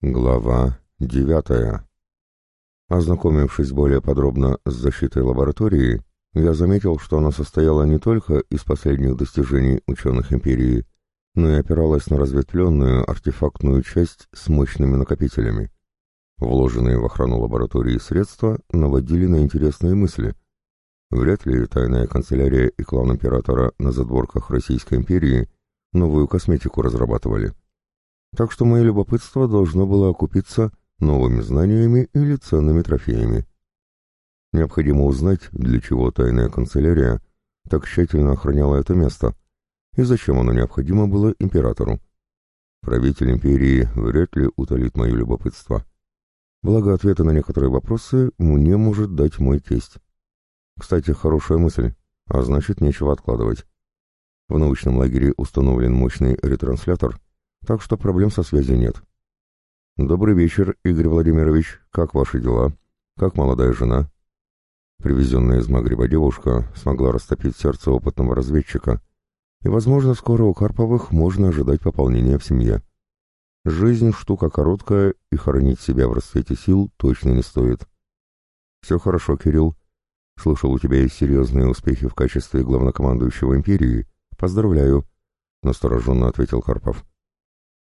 Глава девятая. Ознакомившись более подробно с защитой лаборатории, я заметил, что она состояла не только из последних достижений ученых империи, но и опиралась на разветвленную артефактную часть с мощными накопителями. Вложенные в охрану лаборатории средства наводили на интересные мысли. Вряд ли тайная канцелярия и клан императора на задворках Российской империи новую косметику разрабатывали так что мое любопытство должно было окупиться новыми знаниями или ценными трофеями. Необходимо узнать, для чего тайная канцелярия так тщательно охраняла это место, и зачем оно необходимо было императору. Правитель империи вряд ли утолит мое любопытство. Благо, ответы на некоторые вопросы мне может дать мой тесть. Кстати, хорошая мысль, а значит, нечего откладывать. В научном лагере установлен мощный ретранслятор — так что проблем со связью нет. «Добрый вечер, Игорь Владимирович. Как ваши дела? Как молодая жена?» Привезенная из Магриба девушка смогла растопить сердце опытного разведчика, и, возможно, скоро у Карповых можно ожидать пополнения в семье. Жизнь штука короткая, и хоронить себя в расцвете сил точно не стоит. «Все хорошо, Кирилл. Слышал, у тебя есть серьезные успехи в качестве главнокомандующего империи. Поздравляю», — настороженно ответил Карпов.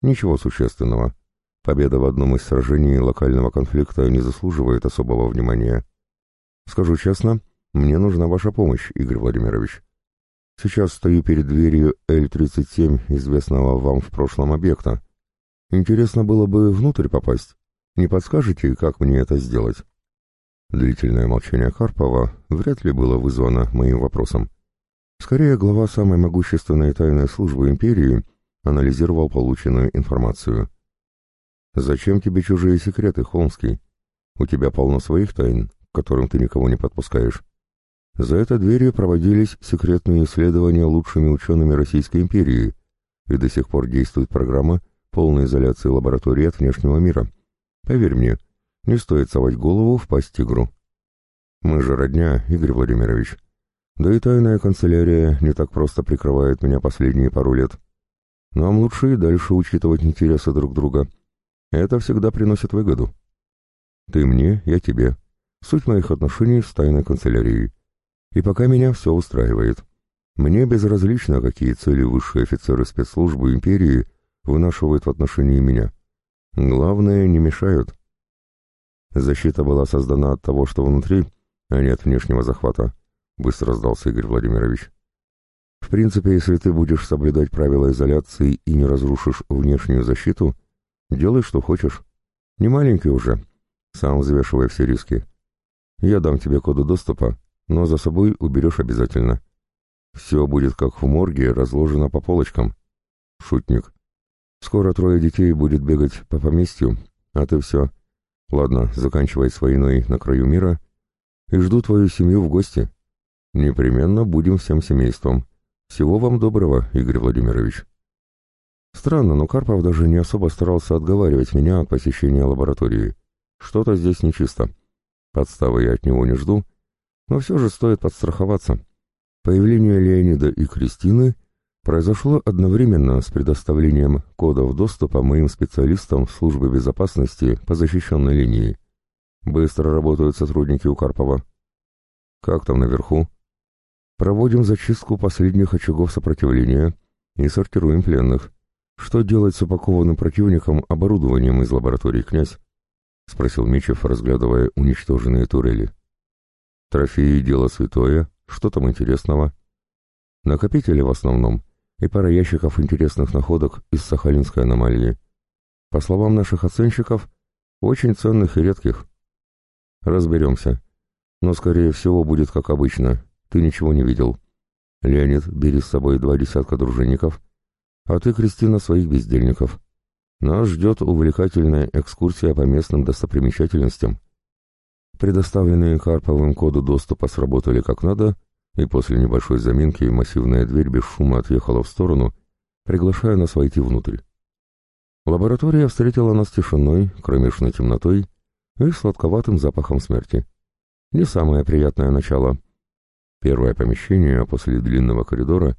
Ничего существенного. Победа в одном из сражений локального конфликта не заслуживает особого внимания. Скажу честно, мне нужна ваша помощь, Игорь Владимирович. Сейчас стою перед дверью Л-37, известного вам в прошлом объекта. Интересно было бы внутрь попасть. Не подскажете, как мне это сделать? Длительное молчание Карпова вряд ли было вызвано моим вопросом. Скорее, глава самой могущественной тайной службы империи — анализировал полученную информацию. «Зачем тебе чужие секреты, Холмский? У тебя полно своих тайн, к которым ты никого не подпускаешь. За этой дверью проводились секретные исследования лучшими учеными Российской империи, и до сих пор действует программа полной изоляции лаборатории от внешнего мира. Поверь мне, не стоит совать голову в пасть тигру. Мы же родня, Игорь Владимирович. Да и тайная канцелярия не так просто прикрывает меня последние пару лет. Нам лучше и дальше учитывать интересы друг друга. Это всегда приносит выгоду. Ты мне, я тебе. Суть моих отношений с тайной канцелярией. И пока меня все устраивает. Мне безразлично, какие цели высшие офицеры спецслужбы империи вынашивают в отношении меня. Главное, не мешают. Защита была создана от того, что внутри, а не от внешнего захвата, — быстро сдался Игорь Владимирович. В принципе, если ты будешь соблюдать правила изоляции и не разрушишь внешнюю защиту, делай, что хочешь. Не маленький уже, сам взвешивай все риски. Я дам тебе коды доступа, но за собой уберешь обязательно. Все будет как в морге, разложено по полочкам. Шутник. Скоро трое детей будет бегать по поместью, а ты все. Ладно, заканчивай с войной на краю мира и жду твою семью в гости. Непременно будем всем семейством. Всего вам доброго, Игорь Владимирович. Странно, но Карпов даже не особо старался отговаривать меня от посещения лаборатории. Что-то здесь нечисто. Подставы я от него не жду, но все же стоит подстраховаться. Появление Леонида и Кристины произошло одновременно с предоставлением кодов доступа моим специалистам в службе безопасности по защищенной линии. Быстро работают сотрудники у Карпова. Как там наверху? Проводим зачистку последних очагов сопротивления и сортируем пленных. Что делать с упакованным противником оборудованием из лаборатории, князь? — спросил Мичев, разглядывая уничтоженные турели. Трофеи — дело святое. Что там интересного? Накопители в основном и пара ящиков интересных находок из Сахалинской аномалии. По словам наших оценщиков, очень ценных и редких. Разберемся. Но, скорее всего, будет как обычно, ты ничего не видел. Леонид, бери с собой два десятка дружинников, а ты, Кристина, своих бездельников. Нас ждет увлекательная экскурсия по местным достопримечательностям. Предоставленные Карповым коды доступа сработали как надо, и после небольшой заминки массивная дверь без шума отъехала в сторону, приглашая нас войти внутрь. Лаборатория встретила нас тишиной, кромешной темнотой и сладковатым запахом смерти. Не самое приятное начало, Первое помещение после длинного коридора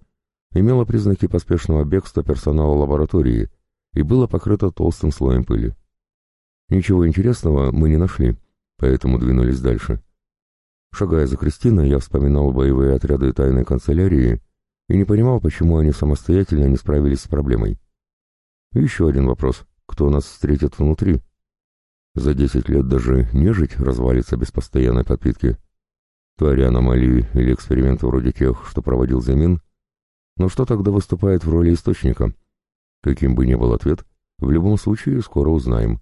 имело признаки поспешного бегства персонала лаборатории и было покрыто толстым слоем пыли. Ничего интересного мы не нашли, поэтому двинулись дальше. Шагая за Кристиной, я вспоминал боевые отряды тайной канцелярии и не понимал, почему они самостоятельно не справились с проблемой. Еще один вопрос. Кто нас встретит внутри? За десять лет даже нежить развалится без постоянной подпитки. Твари аномалии или эксперименты вроде тех, что проводил Замин. Но что тогда выступает в роли источника? Каким бы ни был ответ, в любом случае скоро узнаем.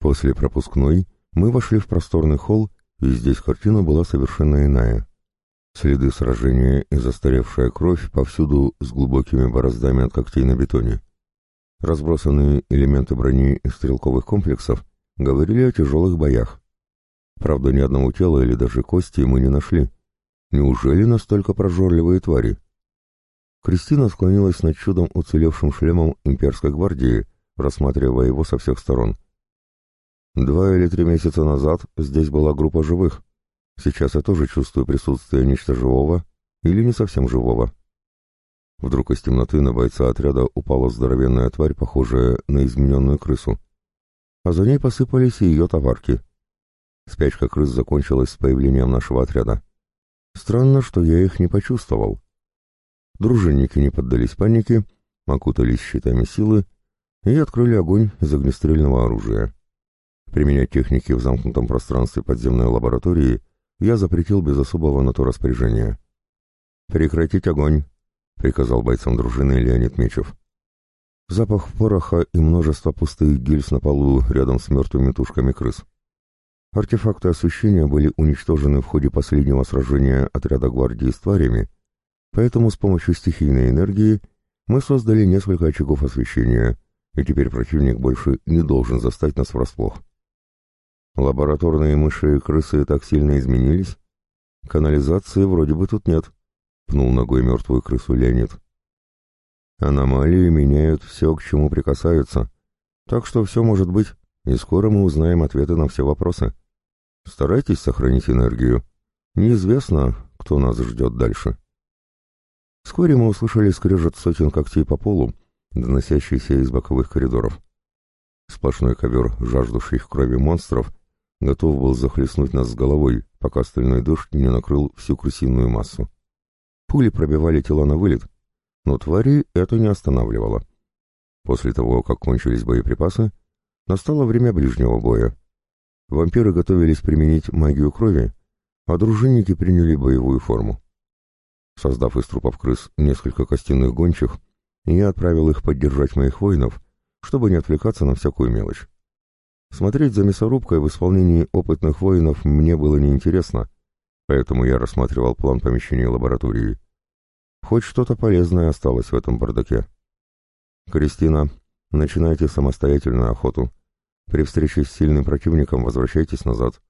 После пропускной мы вошли в просторный холл, и здесь картина была совершенно иная. Следы сражения и застаревшая кровь повсюду с глубокими бороздами от когтей на бетоне. Разбросанные элементы брони и стрелковых комплексов говорили о тяжелых боях. Правда, ни одного тела или даже кости мы не нашли. Неужели настолько прожорливые твари? Кристина склонилась над чудом уцелевшим шлемом имперской гвардии, рассматривая его со всех сторон. Два или три месяца назад здесь была группа живых. Сейчас я тоже чувствую присутствие нечто живого или не совсем живого. Вдруг из темноты на бойца отряда упала здоровенная тварь, похожая на измененную крысу. А за ней посыпались и ее товарки. Спячка крыс закончилась с появлением нашего отряда. Странно, что я их не почувствовал. Дружинники не поддались панике, окутались щитами силы и открыли огонь из огнестрельного оружия. Применять техники в замкнутом пространстве подземной лаборатории я запретил без особого на то распоряжения. «Прекратить огонь!» — приказал бойцам дружины Леонид Мечев. Запах пороха и множество пустых гильз на полу рядом с мертвыми тушками крыс. Артефакты освещения были уничтожены в ходе последнего сражения отряда гвардии с тварями, поэтому с помощью стихийной энергии мы создали несколько очагов освещения, и теперь противник больше не должен застать нас врасплох. Лабораторные мыши и крысы так сильно изменились. Канализации вроде бы тут нет, — пнул ногой мертвую крысу Леонид. Аномалии меняют все, к чему прикасаются, так что все может быть, и скоро мы узнаем ответы на все вопросы. Старайтесь сохранить энергию. Неизвестно, кто нас ждет дальше. Вскоре мы услышали скрежет сотен когтей по полу, доносящийся из боковых коридоров. Сплошной ковер жаждущих крови монстров готов был захлестнуть нас с головой, пока стальной дождь не накрыл всю крысиную массу. Пули пробивали тела на вылет, но твари это не останавливало. После того, как кончились боеприпасы, настало время ближнего боя. Вампиры готовились применить магию крови, а дружинники приняли боевую форму. Создав из трупов крыс несколько костяных гончих, я отправил их поддержать моих воинов, чтобы не отвлекаться на всякую мелочь. Смотреть за мясорубкой в исполнении опытных воинов мне было неинтересно, поэтому я рассматривал план помещения лаборатории. Хоть что-то полезное осталось в этом бардаке. «Кристина, начинайте самостоятельную охоту. При встрече с сильным противником возвращайтесь назад.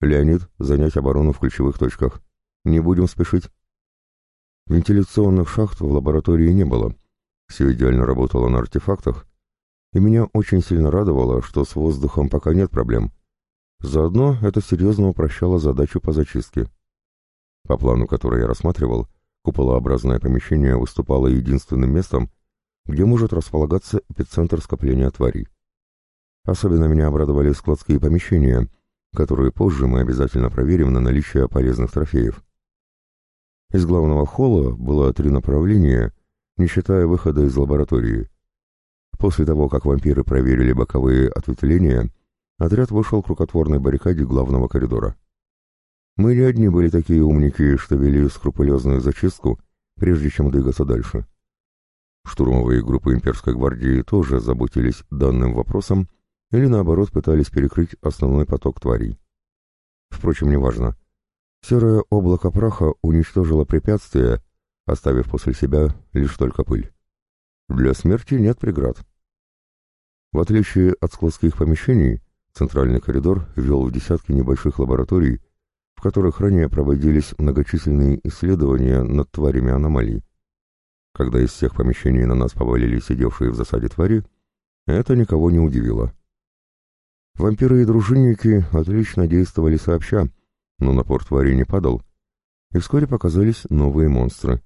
Леонид, занять оборону в ключевых точках. Не будем спешить». Вентиляционных шахт в лаборатории не было. Все идеально работало на артефактах, и меня очень сильно радовало, что с воздухом пока нет проблем. Заодно это серьезно упрощало задачу по зачистке. По плану, который я рассматривал, куполообразное помещение выступало единственным местом, где может располагаться эпицентр скопления тварей. Особенно меня обрадовали складские помещения, которые позже мы обязательно проверим на наличие полезных трофеев. Из главного холла было три направления, не считая выхода из лаборатории. После того, как вампиры проверили боковые ответвления, отряд вышел к рукотворной баррикаде главного коридора. Мы не одни были такие умники, что вели скрупулезную зачистку, прежде чем двигаться дальше. Штурмовые группы имперской гвардии тоже заботились данным вопросом или, наоборот, пытались перекрыть основной поток тварей. Впрочем, неважно. Серое облако праха уничтожило препятствия, оставив после себя лишь только пыль. Для смерти нет преград. В отличие от складских помещений, центральный коридор вел в десятки небольших лабораторий, в которых ранее проводились многочисленные исследования над тварями аномалий. Когда из всех помещений на нас повалили сидевшие в засаде твари, это никого не удивило. Вампиры и дружинники отлично действовали сообща, но напор твари не падал, и вскоре показались новые монстры.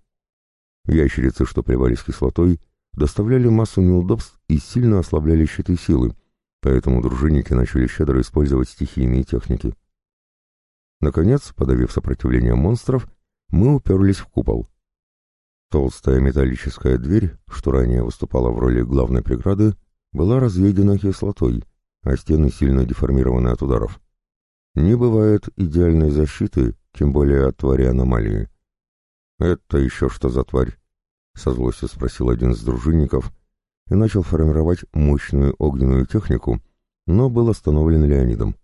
Ящерицы, что плевались кислотой, доставляли массу неудобств и сильно ослабляли щиты силы, поэтому дружинники начали щедро использовать стихийные техники. Наконец, подавив сопротивление монстров, мы уперлись в купол. Толстая металлическая дверь, что ранее выступала в роли главной преграды, была разъедена кислотой, а стены сильно деформированы от ударов. Не бывает идеальной защиты, тем более от твари аномалии. «Это еще что за тварь?» — со злостью спросил один из дружинников и начал формировать мощную огненную технику, но был остановлен Леонидом.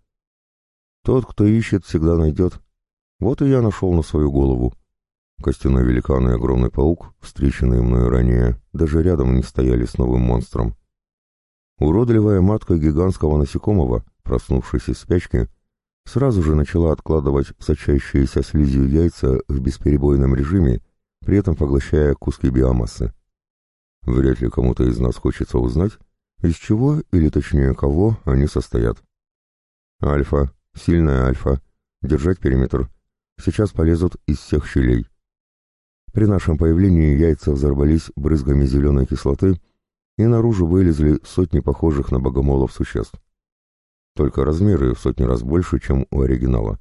«Тот, кто ищет, всегда найдет. Вот и я нашел на свою голову. Костяной великан и огромный паук, встреченные мною ранее, даже рядом не стояли с новым монстром. Уродливая матка гигантского насекомого, проснувшись из спячки, сразу же начала откладывать сочащиеся слизью яйца в бесперебойном режиме, при этом поглощая куски биомассы. Вряд ли кому-то из нас хочется узнать, из чего, или точнее кого, они состоят. Альфа, сильная альфа, держать периметр. Сейчас полезут из всех щелей. При нашем появлении яйца взорвались брызгами зеленой кислоты, и наружу вылезли сотни похожих на богомолов существ. Только размеры в сотни раз больше, чем у оригинала.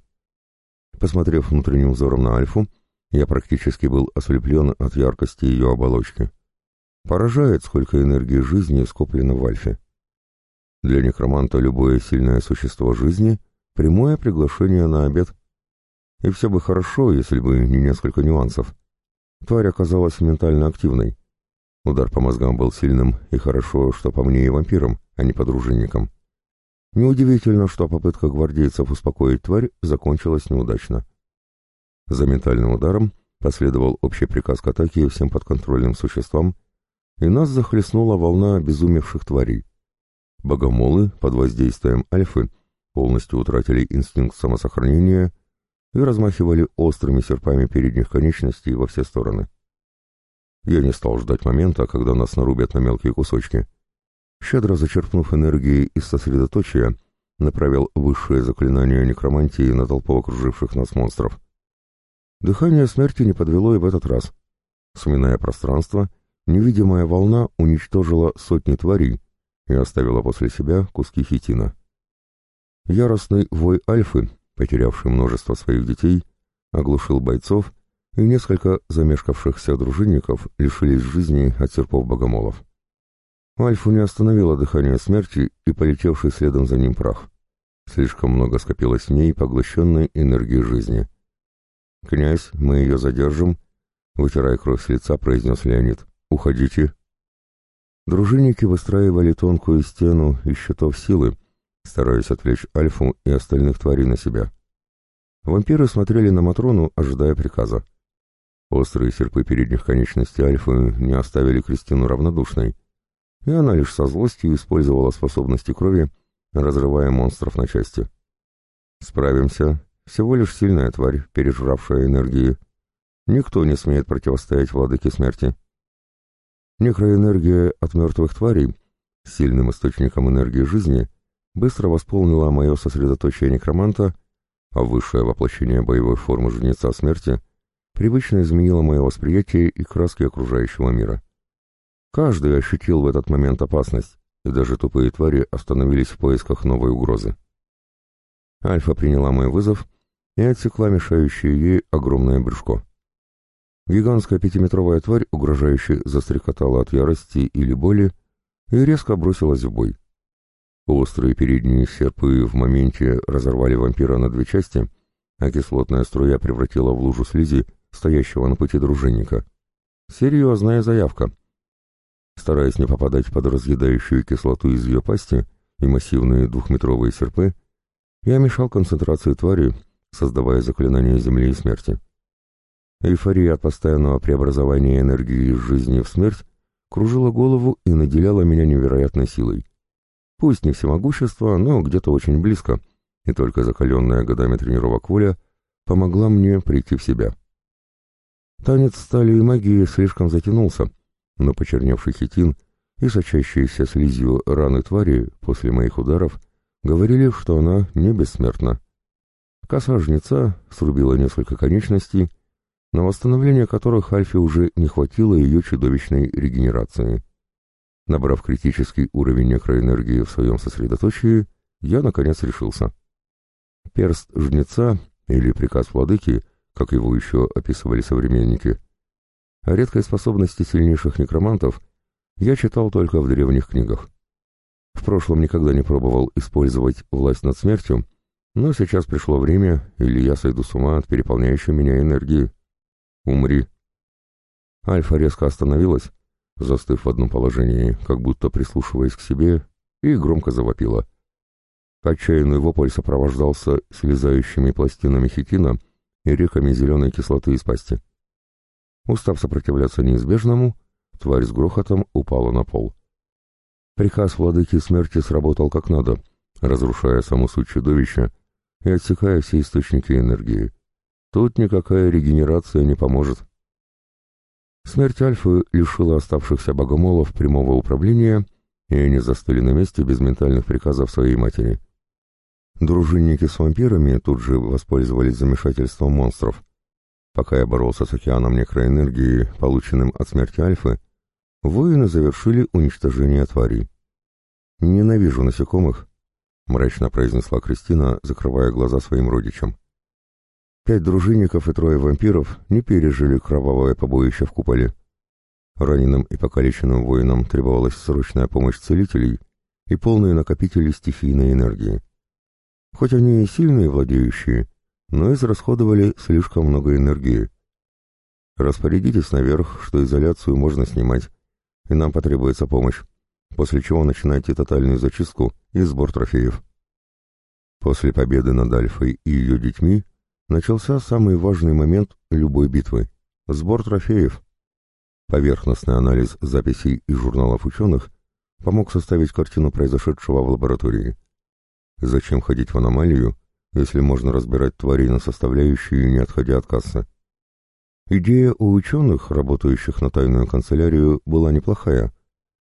Посмотрев внутренним взором на Альфу, я практически был ослеплен от яркости ее оболочки. Поражает, сколько энергии жизни скоплено в Альфе. Для некроманта любое сильное существо жизни — прямое приглашение на обед. И все бы хорошо, если бы не несколько нюансов. Тварь оказалась ментально активной. Удар по мозгам был сильным, и хорошо, что по мне и вампирам, а не по дружинникам. Неудивительно, что попытка гвардейцев успокоить тварь закончилась неудачно. За ментальным ударом последовал общий приказ к атаке всем подконтрольным существам, и нас захлестнула волна обезумевших тварей. Богомолы под воздействием альфы полностью утратили инстинкт самосохранения и размахивали острыми серпами передних конечностей во все стороны. Я не стал ждать момента, когда нас нарубят на мелкие кусочки. Щедро зачерпнув энергии из сосредоточия, направил высшее заклинание некромантии на толпу окруживших нас монстров. Дыхание смерти не подвело и в этот раз. Сминая пространство, невидимая волна уничтожила сотни тварей и оставила после себя куски хитина. Яростный вой Альфы потерявший множество своих детей, оглушил бойцов, и несколько замешкавшихся дружинников лишились жизни от серпов богомолов. Альфу не остановило дыхание смерти и полетевший следом за ним прах. Слишком много скопилось в ней поглощенной энергии жизни. «Князь, мы ее задержим», — вытирая кровь с лица, произнес Леонид. «Уходите». Дружинники выстраивали тонкую стену из щитов силы, стараясь отвлечь Альфу и остальных тварей на себя. Вампиры смотрели на Матрону, ожидая приказа. Острые серпы передних конечностей Альфы не оставили Кристину равнодушной, и она лишь со злостью использовала способности крови, разрывая монстров на части. «Справимся. Всего лишь сильная тварь, пережравшая энергии. Никто не смеет противостоять владыке смерти». Некроэнергия от мертвых тварей, сильным источником энергии жизни — быстро восполнила мое сосредоточение некроманта, а высшее воплощение боевой формы Жнеца Смерти привычно изменило мое восприятие и краски окружающего мира. Каждый ощутил в этот момент опасность, и даже тупые твари остановились в поисках новой угрозы. Альфа приняла мой вызов и отсекла мешающее ей огромное брюшко. Гигантская пятиметровая тварь угрожающе застрекотала от ярости или боли и резко бросилась в бой. Острые передние серпы в моменте разорвали вампира на две части, а кислотная струя превратила в лужу слизи стоящего на пути дружинника. Серьезная заявка. Стараясь не попадать под разъедающую кислоту из ее пасти и массивные двухметровые серпы, я мешал концентрации твари, создавая заклинание земли и смерти. Эйфория от постоянного преобразования энергии из жизни в смерть кружила голову и наделяла меня невероятной силой. Пусть не всемогущество, но где-то очень близко, и только закаленная годами тренировок воля помогла мне прийти в себя. Танец стали и магии слишком затянулся, но почерневший хитин и сочащиеся слизью раны твари после моих ударов говорили, что она не бессмертна. Коса жнеца срубила несколько конечностей, на восстановление которых Альфе уже не хватило ее чудовищной регенерации. Набрав критический уровень некроэнергии в своем сосредоточии, я, наконец, решился. Перст жнеца, или приказ владыки, как его еще описывали современники, о редкой способности сильнейших некромантов я читал только в древних книгах. В прошлом никогда не пробовал использовать власть над смертью, но сейчас пришло время, или я сойду с ума от переполняющей меня энергии. Умри. Альфа резко остановилась, застыв в одном положении, как будто прислушиваясь к себе, и громко завопила. Отчаянный вопль сопровождался слезающими пластинами хитина и реками зеленой кислоты из пасти. Устав сопротивляться неизбежному, тварь с грохотом упала на пол. Приказ владыки смерти сработал как надо, разрушая саму суть чудовища и отсекая все источники энергии. Тут никакая регенерация не поможет. Смерть Альфы лишила оставшихся богомолов прямого управления, и они застыли на месте без ментальных приказов своей матери. Дружинники с вампирами тут же воспользовались замешательством монстров. Пока я боролся с океаном некроэнергии, полученным от смерти Альфы, воины завершили уничтожение тварей. «Ненавижу насекомых», — мрачно произнесла Кристина, закрывая глаза своим родичам. Пять дружинников и трое вампиров не пережили кровавое побоище в куполе. Раненым и покалеченным воинам требовалась срочная помощь целителей и полные накопители стихийной энергии. Хоть они и сильные владеющие, но израсходовали слишком много энергии. Распорядитесь наверх, что изоляцию можно снимать, и нам потребуется помощь, после чего начинайте тотальную зачистку и сбор трофеев. После победы над Альфой и ее детьми начался самый важный момент любой битвы — сбор трофеев. Поверхностный анализ записей из журналов ученых помог составить картину произошедшего в лаборатории. Зачем ходить в аномалию, если можно разбирать тварей на составляющие, не отходя от кассы? Идея у ученых, работающих на тайную канцелярию, была неплохая,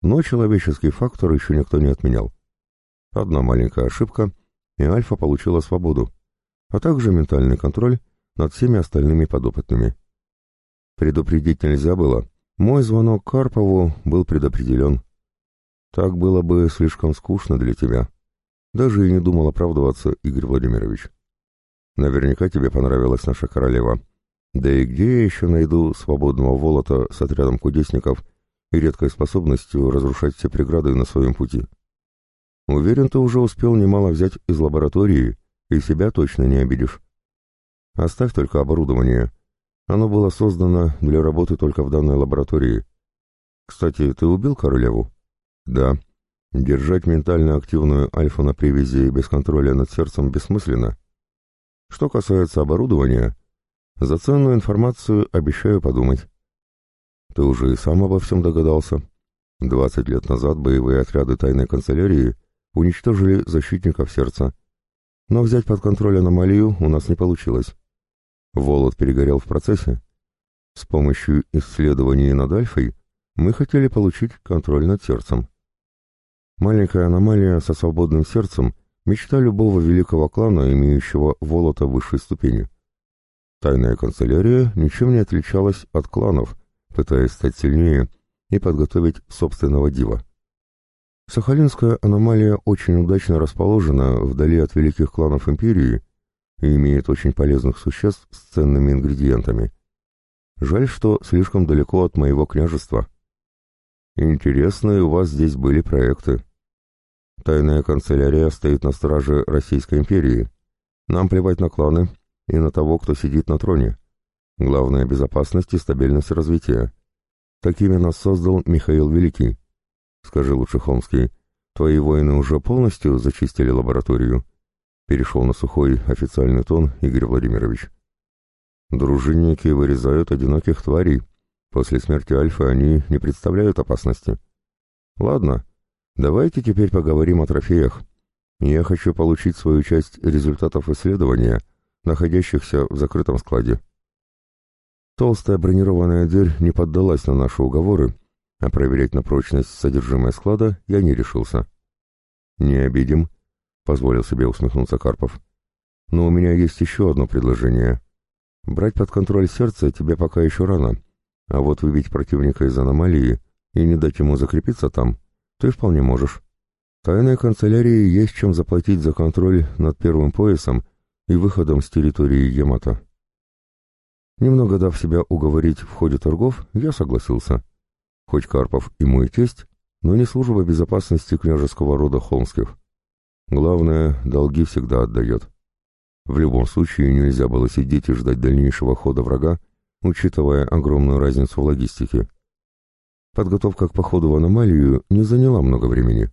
но человеческий фактор еще никто не отменял. Одна маленькая ошибка, и Альфа получила свободу, а также ментальный контроль над всеми остальными подопытными. Предупредить нельзя было. Мой звонок Карпову был предопределен. Так было бы слишком скучно для тебя. Даже и не думал оправдываться, Игорь Владимирович. Наверняка тебе понравилась наша королева. Да и где я еще найду свободного волота с отрядом кудесников и редкой способностью разрушать все преграды на своем пути? Уверен, ты уже успел немало взять из лаборатории, и себя точно не обидишь. Оставь только оборудование. Оно было создано для работы только в данной лаборатории. Кстати, ты убил королеву? Да. Держать ментально активную альфу на привязи без контроля над сердцем бессмысленно. Что касается оборудования, за ценную информацию обещаю подумать. Ты уже и сам обо всем догадался. Двадцать лет назад боевые отряды тайной канцелярии уничтожили защитников сердца. Но взять под контроль аномалию у нас не получилось. Волод перегорел в процессе. С помощью исследований над Альфой мы хотели получить контроль над сердцем. Маленькая аномалия со свободным сердцем — мечта любого великого клана, имеющего волота высшей ступени. Тайная канцелярия ничем не отличалась от кланов, пытаясь стать сильнее и подготовить собственного дива. Сахалинская аномалия очень удачно расположена вдали от великих кланов империи и имеет очень полезных существ с ценными ингредиентами. Жаль, что слишком далеко от моего княжества. Интересные у вас здесь были проекты. Тайная канцелярия стоит на страже Российской империи. Нам плевать на кланы и на того, кто сидит на троне. Главное — безопасность и стабильность развития. Такими нас создал Михаил Великий. Скажи лучше, Холмский, твои воины уже полностью зачистили лабораторию? Перешел на сухой официальный тон Игорь Владимирович. Дружинники вырезают одиноких тварей. После смерти Альфы они не представляют опасности. Ладно, Давайте теперь поговорим о трофеях. Я хочу получить свою часть результатов исследования, находящихся в закрытом складе. Толстая бронированная дверь не поддалась на наши уговоры, а проверять на прочность содержимое склада я не решился. «Не обидим», — позволил себе усмехнуться Карпов. «Но у меня есть еще одно предложение. Брать под контроль сердце тебе пока еще рано, а вот выбить противника из аномалии и не дать ему закрепиться там — Ты вполне можешь. Тайной канцелярии есть чем заплатить за контроль над первым поясом и выходом с территории Ямато. Немного дав себя уговорить в ходе торгов, я согласился. Хоть Карпов и мой тесть, но не служба безопасности княжеского рода Холмских. Главное, долги всегда отдает. В любом случае нельзя было сидеть и ждать дальнейшего хода врага, учитывая огромную разницу в логистике. Подготовка к походу в аномалию не заняла много времени.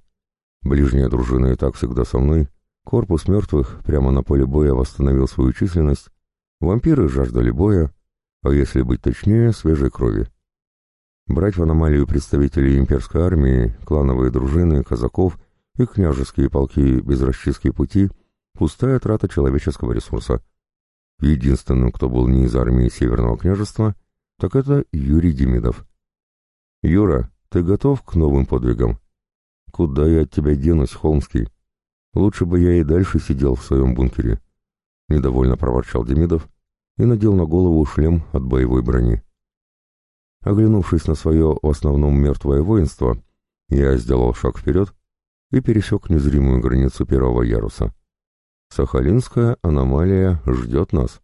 Ближняя дружина и так всегда со мной, корпус мертвых прямо на поле боя восстановил свою численность, вампиры жаждали боя, а если быть точнее, свежей крови. Брать в аномалию представителей имперской армии, клановые дружины, казаков и княжеские полки без расчистки пути — Пустая трата человеческого ресурса. Единственным, кто был не из армии Северного княжества, так это Юрий Демидов. «Юра, ты готов к новым подвигам?» «Куда я от тебя денусь, Холмский? Лучше бы я и дальше сидел в своем бункере», — недовольно проворчал Демидов и надел на голову шлем от боевой брони. Оглянувшись на свое в основном мертвое воинство, я сделал шаг вперед и пересек незримую границу первого яруса. Сахалинская аномалия ждет нас.